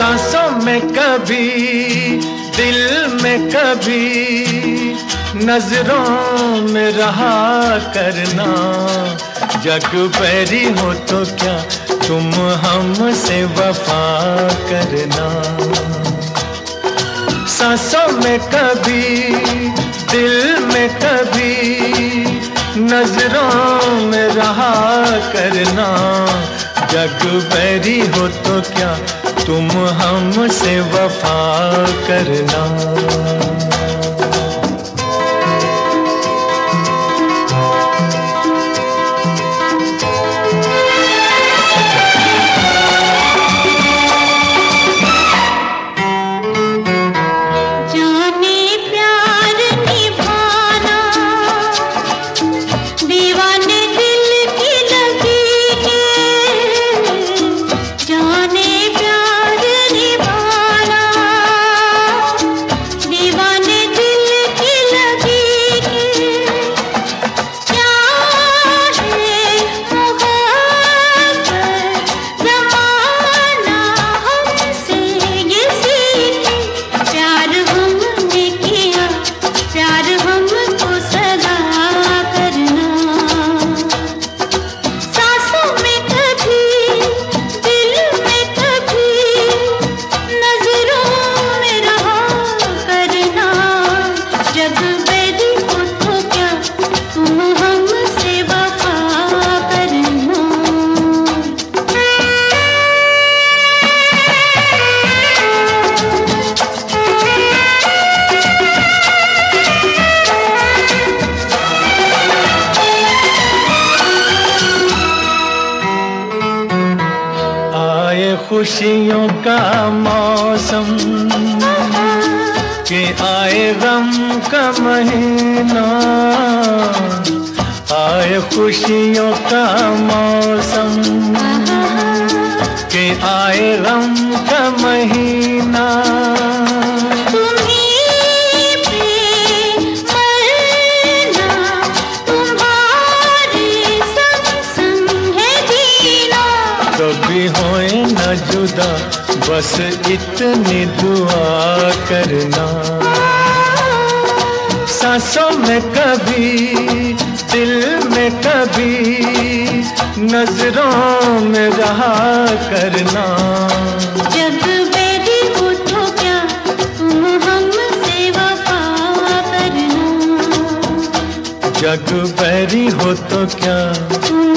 में कभी, दिल में कभी, नज़रों में रहा करना। जग पैरी हो तो क्या तुम हमसे वफा करना? सांसों में कभी, दिल में कभी, नज़रों में रहा करना। जग बैरी हो तो क्या तुम हमसे वफा करना। खुशियों का मौसम, के आए गम का महीना, आए खुशियों का मौसम, के आए गम का महीना। कभी होए न जुदा बस इतनी दुआ करना। सांसों में कभी दिल में कभी नज़रों में रहा करना। हो तो क्या तुम हमसे वफा करना। जग बैरी हो तो क्या तुम